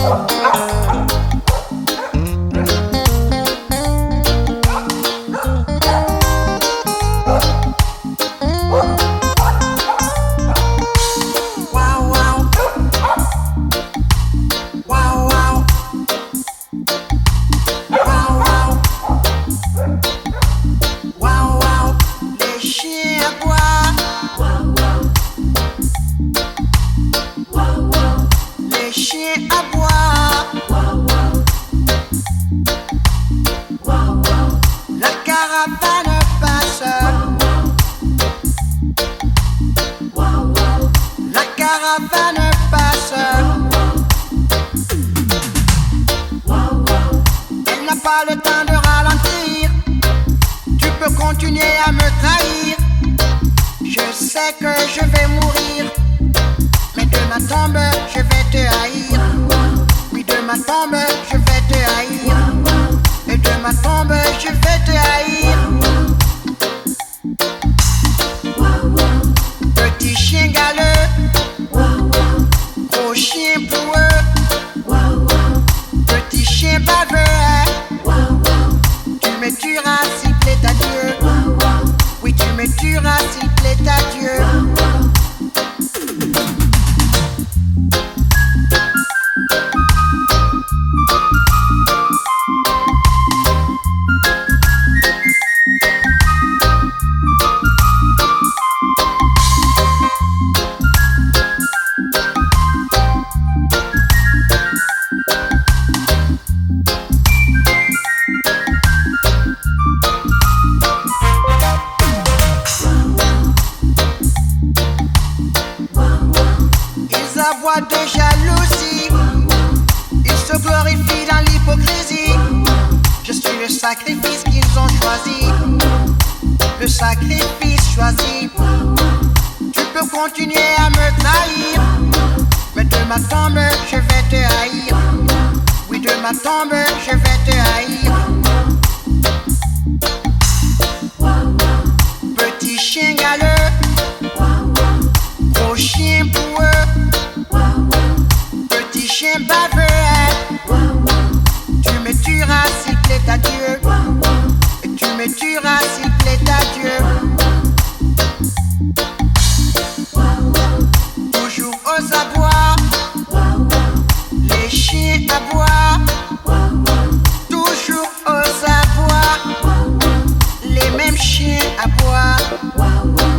Oh. caravane passe. Elle n'a pas le temps de ralentir. Tu peux continuer à me trahir. Je sais que je vais mourir. Mais de ma tombe, je vais te haïr. Oui, de ma tombe, je vais te haïr. Et de ma tombe, je vais te haïr. de jalousie. Ils se glorifient dans l'hypocrisie. Je suis le sacrifice qu'ils ont choisi. Le sacrifice choisi. Tu peux continuer à me trahir. Mais de ma tombe, je vais te haïr. Oui, de ma tombe, je vais te haïr. Tu me tueras si plaît à Dieu. Tu me tueras si plaît à Toujours aux abois. Les chiens à bois. Toujours aux abois. Les mêmes chiens à bois.